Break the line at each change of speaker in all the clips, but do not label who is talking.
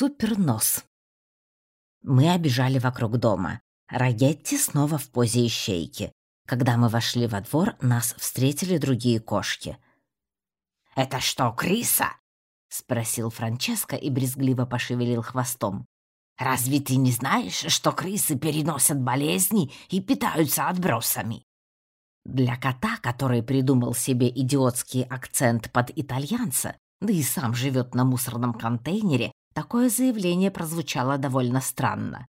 Супернос. Мы обежали вокруг дома. Рагетти снова в позе ищейки. Когда мы вошли во двор, нас встретили другие кошки.
«Это что, крыса?»
— спросил Франческо и брезгливо пошевелил хвостом.
«Разве ты не знаешь, что крысы переносят болезни и питаются отбросами?»
Для кота, который придумал себе идиотский акцент под итальянца, да и сам живет на мусорном контейнере, такое заявление прозвучало довольно странно.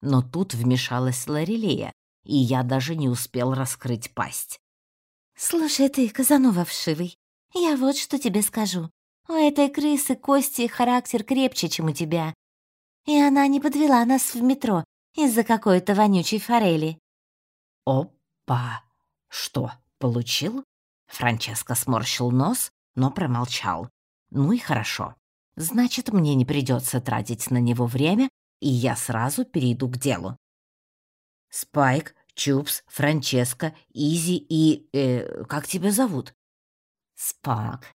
Но тут вмешалась Лорелея, и я даже не успел раскрыть пасть.
«Слушай ты, Казанова вшивый, я вот что тебе скажу. У этой крысы кости и характер крепче, чем у тебя. И она не подвела нас в метро из-за какой-то вонючей форели».
«Опа! Что, получил?» Франческо сморщил нос, но промолчал. «Ну и хорошо. Значит, мне не придется тратить на него время, и я сразу перейду к делу. Спайк, Чупс, Франческо, Изи и... Э, как тебя зовут? Спак,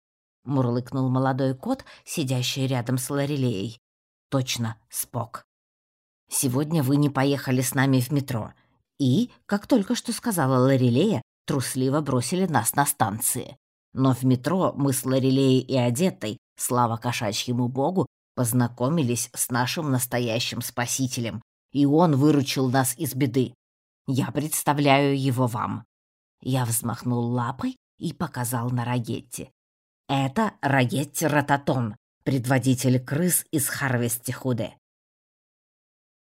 мурлыкнул молодой кот, сидящий рядом с Лорелеей. Точно, Спок. Сегодня вы не поехали с нами в метро. И, как только что сказала Лорелея, трусливо бросили нас на станции. Но в метро мы с Лорелеей и Одеттой, слава кошачьему богу, познакомились с нашим настоящим спасителем, и он выручил нас из беды. Я представляю его вам». Я взмахнул лапой и показал на Рагетти. «Это Рагетти Рататон, предводитель крыс из Харвестихуде».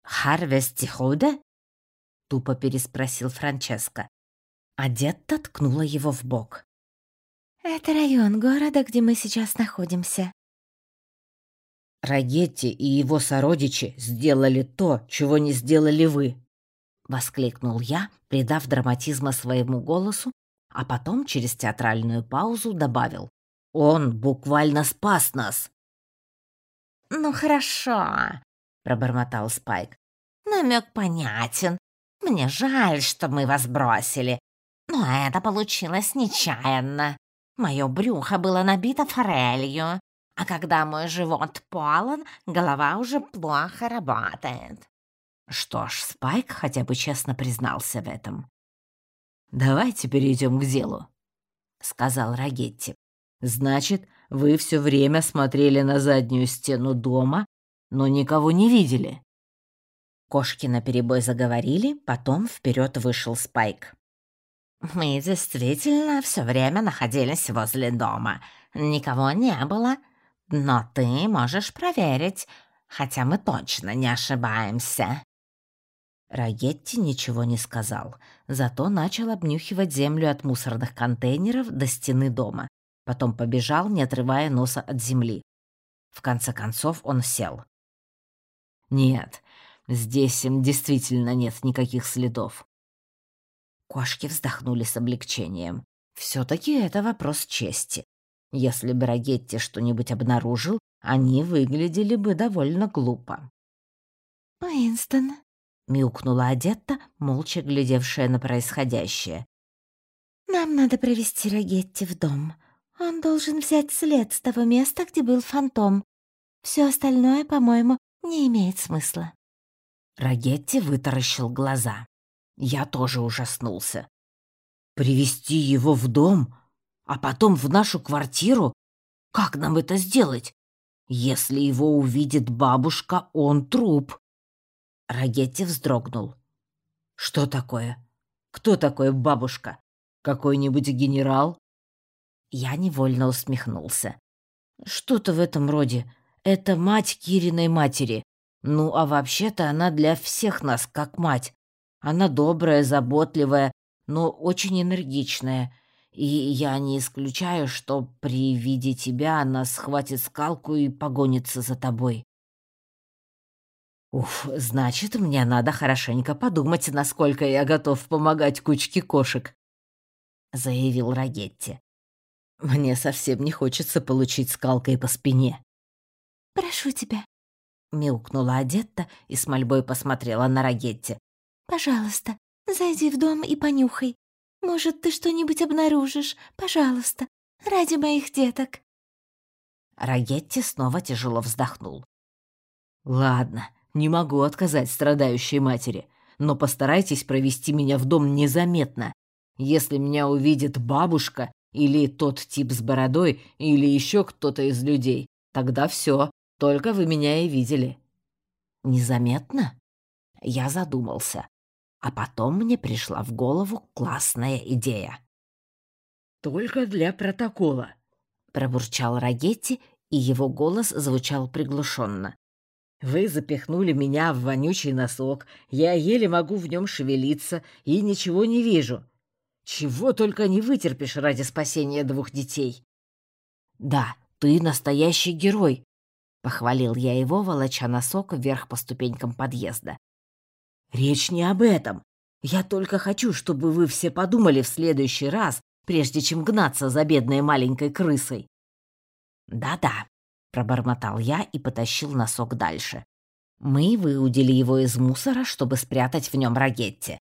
«Харвестихуде?» — тупо переспросил Франческо. Адетта ткнула его в бок.
«Это район города, где мы сейчас находимся»,
Рагетти и его сородичи сделали то, чего не сделали вы!» — воскликнул я, придав драматизма своему голосу, а потом через театральную паузу добавил. «Он буквально спас нас!»
«Ну хорошо», — пробормотал Спайк. «Намек понятен. Мне жаль, что мы вас бросили, но это получилось нечаянно. Мое брюхо было набито форелью, а когда мой живот полон, голова уже плохо работает.
Что ж, Спайк хотя бы честно признался в этом. «Давайте перейдем к делу», — сказал Рагетти. «Значит, вы все время смотрели на заднюю стену дома, но никого не видели». Кошки наперебой заговорили, потом вперед вышел Спайк.
«Мы действительно все время находились возле дома. Никого не было, но ты можешь проверить, хотя мы точно не ошибаемся».
Рагетти ничего не сказал, зато начал обнюхивать землю от мусорных контейнеров до стены дома. Потом побежал, не отрывая носа от земли. В конце концов он сел. «Нет, здесь действительно нет никаких следов». Кошки вздохнули с облегчением. все таки это вопрос чести. Если бы Рагетти что-нибудь обнаружил, они выглядели бы довольно глупо.
«Уинстон», — мяукнула Адетта, молча глядевшая на происходящее. «Нам надо провести Рагетти в дом. Он должен взять след с того места, где был фантом. Все остальное, по-моему, не имеет смысла».
Рагетти вытаращил глаза. Я тоже ужаснулся. «Привести его в дом? а потом в нашу квартиру? Как нам это сделать? Если его увидит бабушка, он труп. Рагетти вздрогнул. Что такое? Кто такой бабушка? Какой-нибудь генерал? Я невольно усмехнулся. Что-то в этом роде. Это мать Кириной матери. Ну, а вообще-то она для всех нас как мать. Она добрая, заботливая, но очень энергичная и я не исключаю, что при виде тебя она схватит скалку и погонится за тобой. Уф, значит, мне надо хорошенько подумать, насколько я готов помогать кучке кошек, заявил Рагетти. Мне совсем не хочется получить скалкой по спине.
Прошу тебя,
мяукнула Адетта и с мольбой посмотрела на Рагетти.
Пожалуйста, зайди в дом и понюхай. Может, ты что-нибудь обнаружишь? Пожалуйста, ради моих деток».
Рагетти снова тяжело вздохнул. Ладно, не могу отказать страдающей матери, но постарайтесь провести меня в дом незаметно. Если меня увидит бабушка или тот тип с бородой, или еще кто-то из людей, тогда все, только вы меня и видели. Незаметно? Я задумался. А потом мне пришла в голову классная идея. «Только для протокола», — пробурчал Рагетти, и его голос звучал приглушенно. «Вы запихнули меня в вонючий носок, я еле могу в нем шевелиться и ничего не вижу. Чего только не вытерпишь ради спасения двух детей». «Да, ты настоящий герой», — похвалил я его, волоча носок вверх по ступенькам подъезда. «Речь не об этом. Я только хочу, чтобы вы все подумали в следующий раз, прежде чем гнаться за бедной маленькой крысой». «Да-да», — пробормотал я и потащил носок дальше. Мы выудили его из мусора, чтобы спрятать в нем рагетти.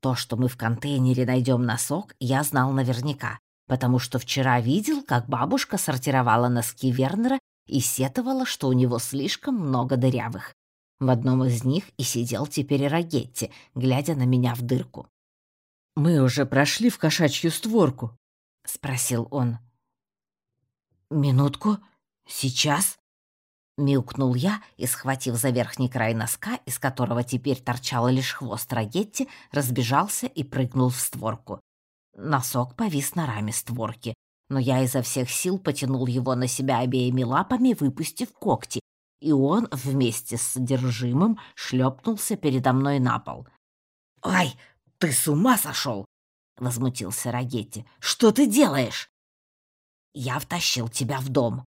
То, что мы в контейнере найдем носок, я знал наверняка, потому что вчера видел, как бабушка сортировала носки Вернера и сетовала, что у него слишком много дырявых. В одном из них и сидел теперь Рагетти, глядя на меня в дырку. «Мы уже прошли в кошачью створку?» — спросил он. «Минутку. Сейчас?» Мяукнул я и, схватив за верхний край носка, из которого теперь торчал лишь хвост Рагетти, разбежался и прыгнул в створку. Носок повис на раме створки, но я изо всех сил потянул его на себя обеими лапами, выпустив когти, и он вместе с содержимым шлепнулся передо мной на пол. «Ай, ты с ума сошел!» — возмутился Рагетти. «Что ты делаешь?» «Я втащил тебя в дом».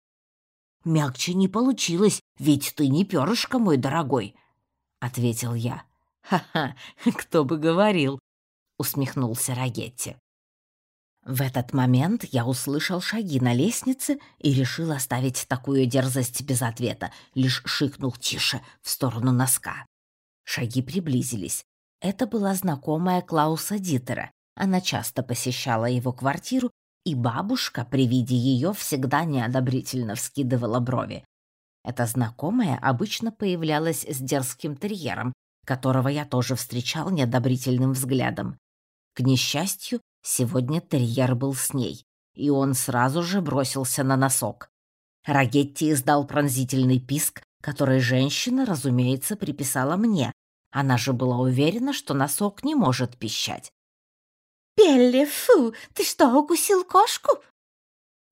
«Мягче не получилось, ведь ты не перышко, мой дорогой», — ответил я. «Ха-ха, кто бы говорил», — усмехнулся Рагетти. В этот момент я услышал шаги на лестнице и решил оставить такую дерзость без ответа, лишь шикнул тише в сторону носка. Шаги приблизились. Это была знакомая Клауса Дитера. Она часто посещала его квартиру, и бабушка при виде ее всегда неодобрительно вскидывала брови. Эта знакомая обычно появлялась с дерзким терьером, которого я тоже встречал неодобрительным взглядом. К несчастью, Сегодня терьер был с ней, и он сразу же бросился на носок. Рагетти издал пронзительный писк, который женщина, разумеется, приписала мне. Она же была уверена, что носок не может пищать.
«Пелли, фу, ты что, укусил кошку?»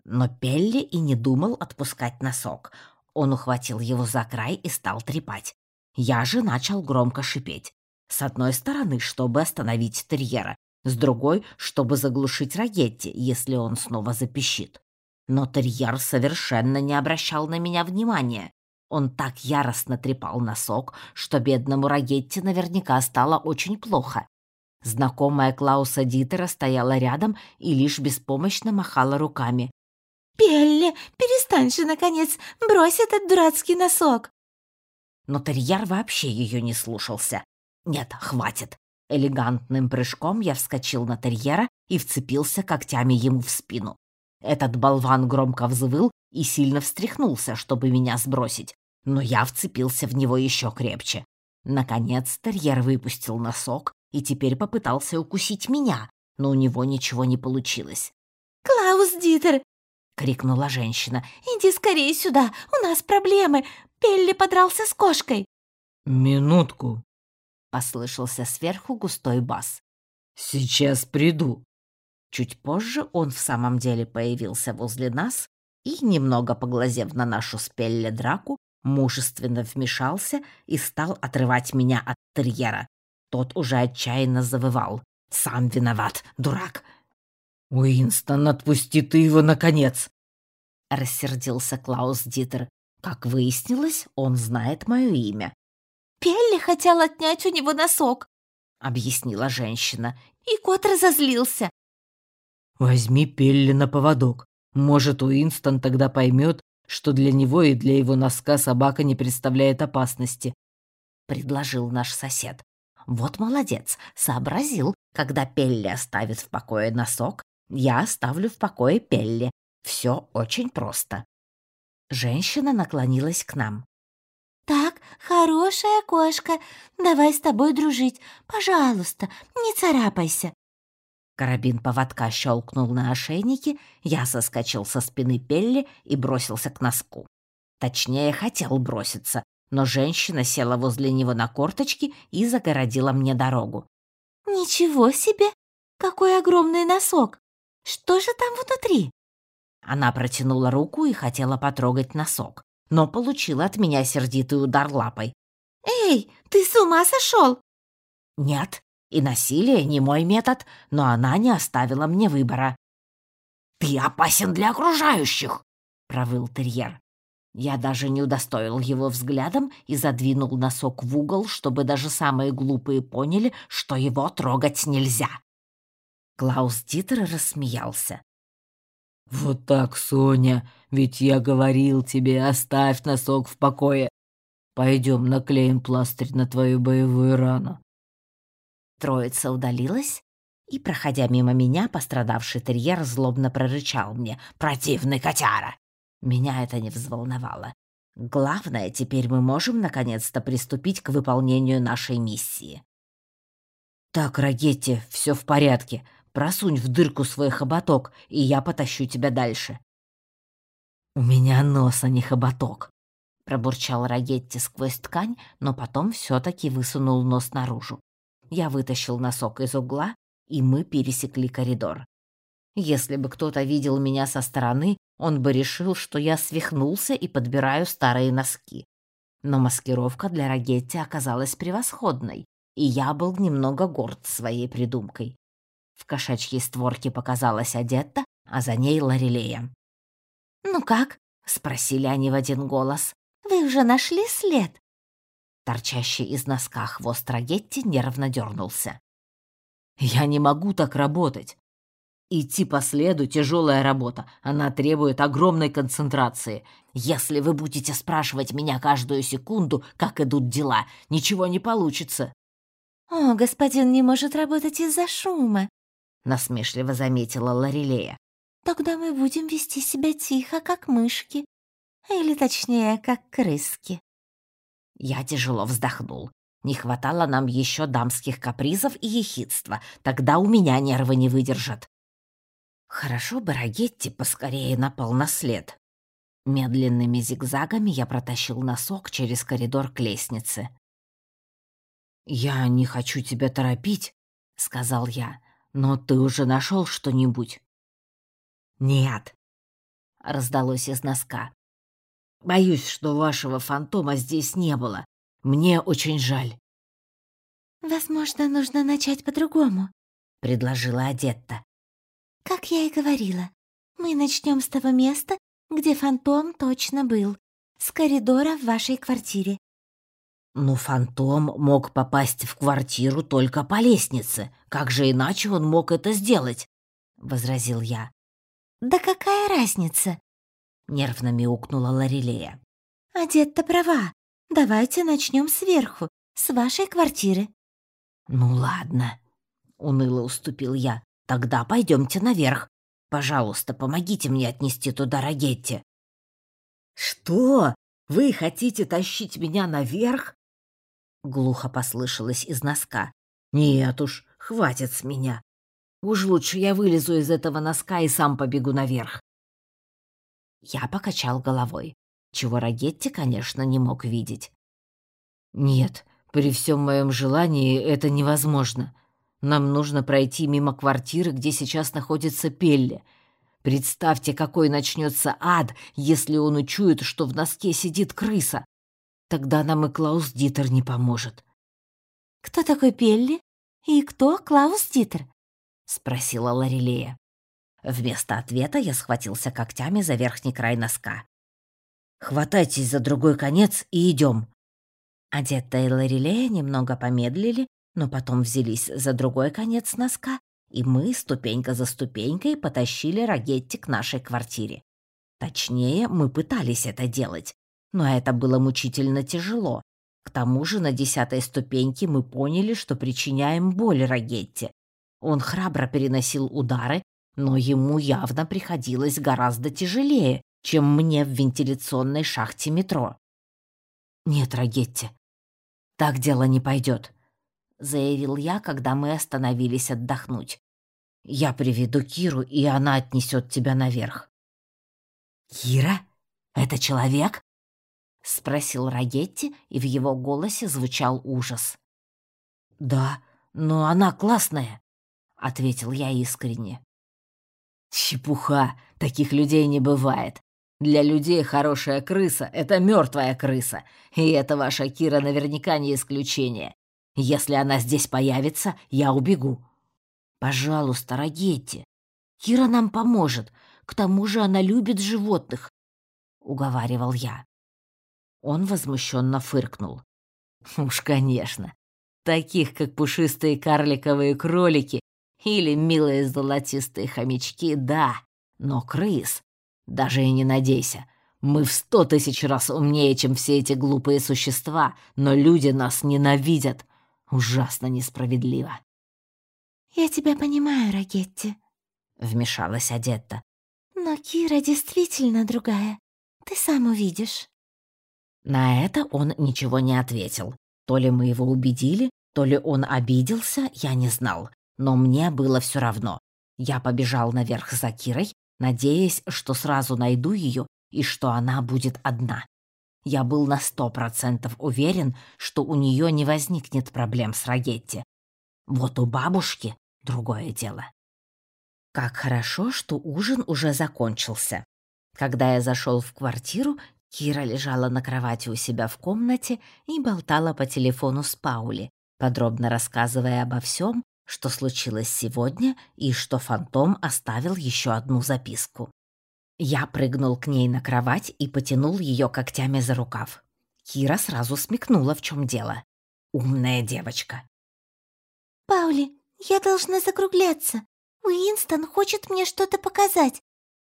Но Пелли и не думал отпускать носок. Он ухватил его за край и стал трепать. Я же начал громко шипеть. С одной стороны, чтобы остановить терьера, с другой, чтобы заглушить Рагетти, если он снова запищит. Но терьер совершенно не обращал на меня внимания. Он так яростно трепал носок, что бедному Рагетти наверняка стало очень плохо. Знакомая Клауса Дитера стояла рядом и лишь беспомощно махала руками.
«Пелли, перестань же, наконец, брось этот дурацкий носок!»
Но терьер вообще ее не слушался. «Нет, хватит. Элегантным прыжком я вскочил на терьера и вцепился когтями ему в спину. Этот болван громко взвыл и сильно встряхнулся, чтобы меня сбросить, но я вцепился в него еще крепче. Наконец терьер выпустил носок и теперь попытался укусить меня, но у него ничего не получилось.
«Клаус Дитер!»
— крикнула женщина.
«Иди скорее сюда, у нас проблемы. Пелли подрался с кошкой».
«Минутку», —
послышался сверху густой бас.
«Сейчас приду».
Чуть позже он в самом деле появился возле нас и, немного поглазев на нашу спелле драку, мужественно вмешался и стал отрывать меня от терьера. Тот уже отчаянно завывал. «Сам виноват, дурак!»
«Уинстон, отпусти ты его, наконец!»
Рассердился Клаус Дитер. Как выяснилось, он знает мое имя.
Пелли хотел отнять у него носок», —
объяснила женщина.
«И кот разозлился».
«Возьми Пелли на поводок. Может, Уинстон тогда поймет, что для него и для его носка собака не представляет опасности», —
предложил наш сосед. «Вот молодец, сообразил, когда Пелли оставит в покое носок, я оставлю в покое Пелли. Все очень просто». Женщина наклонилась к нам.
«Так,
хорошая кошка. Давай с тобой дружить. Пожалуйста, не царапайся».
Карабин поводка щелкнул на ошейнике, я соскочил со спины Пелли и бросился к носку. Точнее, хотел броситься, но женщина села возле него на корточки и загородила мне дорогу.
«Ничего себе! Какой огромный носок! Что же там внутри?»
Она протянула руку и хотела потрогать носок, но получила от меня сердитый удар лапой.
«Эй, ты с ума сошел?»
«Нет, и насилие не мой метод, но она не оставила мне выбора». «Ты опасен для окружающих!» — провыл терьер. Я даже не удостоил его взглядом и задвинул носок в угол, чтобы даже самые глупые поняли, что его трогать нельзя. Клаус Дитер рассмеялся.
«Вот так, Соня, ведь я говорил тебе, оставь носок в покое. Пойдем наклеим пластырь на твою боевую рану».
Троица удалилась, и, проходя мимо меня, пострадавший терьер злобно прорычал мне «Противный котяра!». Меня это не взволновало. Главное, теперь мы можем наконец-то приступить к выполнению нашей миссии. «Так, Рагетти, все в порядке. Просунь в дырку свой хоботок, и я потащу тебя дальше». «У меня нос, а не хоботок», — пробурчал Рагетти сквозь ткань, но потом все таки высунул нос наружу. Я вытащил носок из угла, и мы пересекли коридор. Если бы кто-то видел меня со стороны, он бы решил, что я свихнулся и подбираю старые носки. Но маскировка для Рагетти оказалась превосходной, и я был немного горд своей придумкой. В кошачьей створке показалась Адетта, а за ней Лорелея.
«Ну как?» — спросили они в один голос. «Вы уже нашли след?»
Торчащий из носка хвост Рагетти нервно дернулся.
«Я не могу так работать. Идти по следу — тяжелая работа. Она требует огромной концентрации.
Если вы будете спрашивать меня каждую секунду, как идут дела, ничего не получится».
«О, господин не может работать из-за шума», —
насмешливо заметила Лорелея.
«Тогда мы будем вести себя тихо, как мышки. Или, точнее, как крыски».
Я тяжело вздохнул. Не хватало нам еще дамских капризов и ехидства. Тогда у меня нервы не выдержат. Хорошо бы Рагетти поскорее напал на след. Медленными зигзагами я протащил носок через коридор к лестнице.
«Я не хочу тебя торопить», — сказал я. Но ты уже нашел что-нибудь?
Нет, раздалось из носка. Боюсь, что вашего фантома здесь не было. Мне очень жаль.
Возможно, нужно начать по-другому,
предложила Адетта.
Как я и говорила, мы начнем с того места, где фантом точно был, с коридора в вашей квартире.
Но фантом мог попасть в квартиру только по лестнице. Как же иначе он мог это сделать? возразил я.
Да какая разница?
нервно мяукнула Лорелея.
Одет-то права. Давайте начнем сверху, с вашей квартиры.
Ну ладно, уныло уступил я. Тогда пойдемте наверх. Пожалуйста, помогите мне отнести туда Рагетти. Что? Вы хотите тащить меня наверх? Глухо послышалось из носка. «Нет уж, хватит с меня. Уж лучше я вылезу из этого носка и сам побегу наверх». Я покачал головой, чего Рагетти, конечно, не мог видеть.
«Нет, при всем моем желании это невозможно. Нам нужно пройти мимо квартиры, где сейчас находится Пелли. Представьте, какой начнется ад, если он учует, что в носке сидит крыса. Тогда нам и Клаус Дитер не поможет.
«Кто такой Пелли? И кто Клаус Дитер?» — спросила Лорелея.
Вместо ответа я схватился когтями за верхний край носка. «Хватайтесь за другой конец и идем. Одетта и Лорелея немного помедлили, но потом взялись за другой конец носка, и мы, ступенька за ступенькой, потащили Рагетти к нашей квартире. Точнее, мы пытались это делать, но это было мучительно тяжело. К тому же на десятой ступеньке мы поняли, что причиняем боль Рагетте. Он храбро переносил удары, но ему явно приходилось гораздо тяжелее, чем мне в вентиляционной шахте метро. «Нет, Рагетти, так дело не пойдет, заявил я, когда мы остановились отдохнуть. «Я приведу Киру, и она отнесет тебя наверх». «Кира? Это человек?» — спросил Рагетти, и в его голосе звучал ужас. «Да, но она классная», — ответил я искренне. «Чепуха, таких людей не бывает. Для людей хорошая крыса — это мертвая крыса, и эта ваша Кира наверняка не исключение. Если она здесь появится, я убегу. Пожалуйста, Рагетти, Кира нам поможет, к тому же она любит животных, — уговаривал я. Он возмущенно фыркнул. Уж, конечно, таких, как пушистые карликовые кролики или милые золотистые хомячки, да, но крыс даже и не надейся. Мы в сто тысяч раз умнее, чем все эти глупые существа, но люди нас ненавидят. Ужасно несправедливо.
«Я тебя понимаю, Рагетти», —
вмешалась Адетта.
«Но Кира действительно другая. Ты сам увидишь».
На это он ничего не ответил. То ли мы его убедили, то ли он обиделся, я не знал. Но мне было все равно. Я побежал наверх за Кирой, надеясь, что сразу найду ее и что она будет одна. Я был на сто процентов уверен, что у нее не возникнет проблем с Рагетти. Вот у бабушки другое дело. Как хорошо, что ужин уже закончился. Когда я зашел в квартиру, Кира лежала на кровати у себя в комнате и болтала по телефону с Паули, подробно рассказывая обо всем, что случилось сегодня и что фантом оставил еще одну записку. Я прыгнул к ней на кровать и потянул ее когтями за рукав. Кира сразу смекнула, в чем дело. Умная девочка.
«Паули, я должна закругляться. Уинстон хочет мне что-то показать.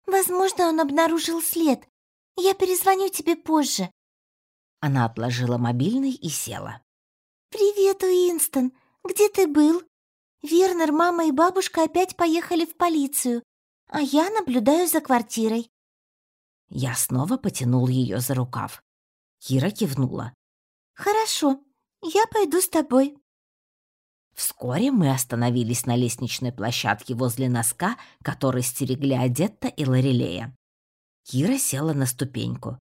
Возможно, он обнаружил след. Я перезвоню тебе позже».
Она отложила мобильный и села.
«Привет, Уинстон. Где ты был?» Вернер, мама и бабушка опять поехали в полицию, а я наблюдаю за квартирой.
Я снова потянул ее за рукав. Кира кивнула.
«Хорошо, я пойду с тобой».
Вскоре мы остановились на лестничной площадке возле носка, который стерегли Адетта и Лорелея. Кира села на ступеньку.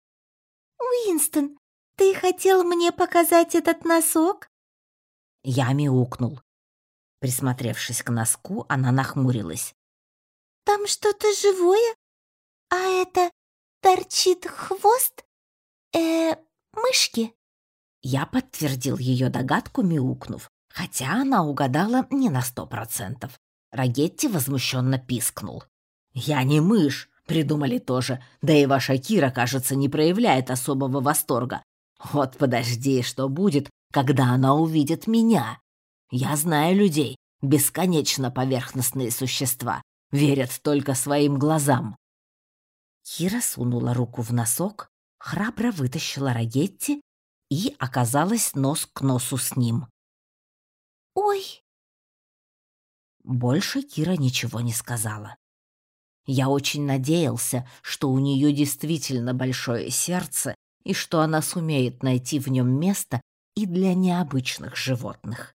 «Уинстон, ты хотел мне показать этот носок?»
Я мяукнул. Присмотревшись к носку, она нахмурилась.
«Там что-то живое? А это торчит хвост? э мышки?»
Я подтвердил ее догадку, мяукнув, хотя она угадала не на сто процентов. Рагетти возмущенно пискнул. «Я не мышь, придумали тоже, да и ваша Кира, кажется, не проявляет особого восторга. Вот подожди, что будет, когда она увидит меня. Я знаю людей, бесконечно поверхностные существа, верят только своим глазам. Кира сунула руку в носок, храбро вытащила Рагетти и оказалась нос к носу с ним.
«Ой!»
Больше Кира ничего не сказала. Я очень надеялся, что у нее действительно большое сердце и что она сумеет найти в нем место и для необычных животных.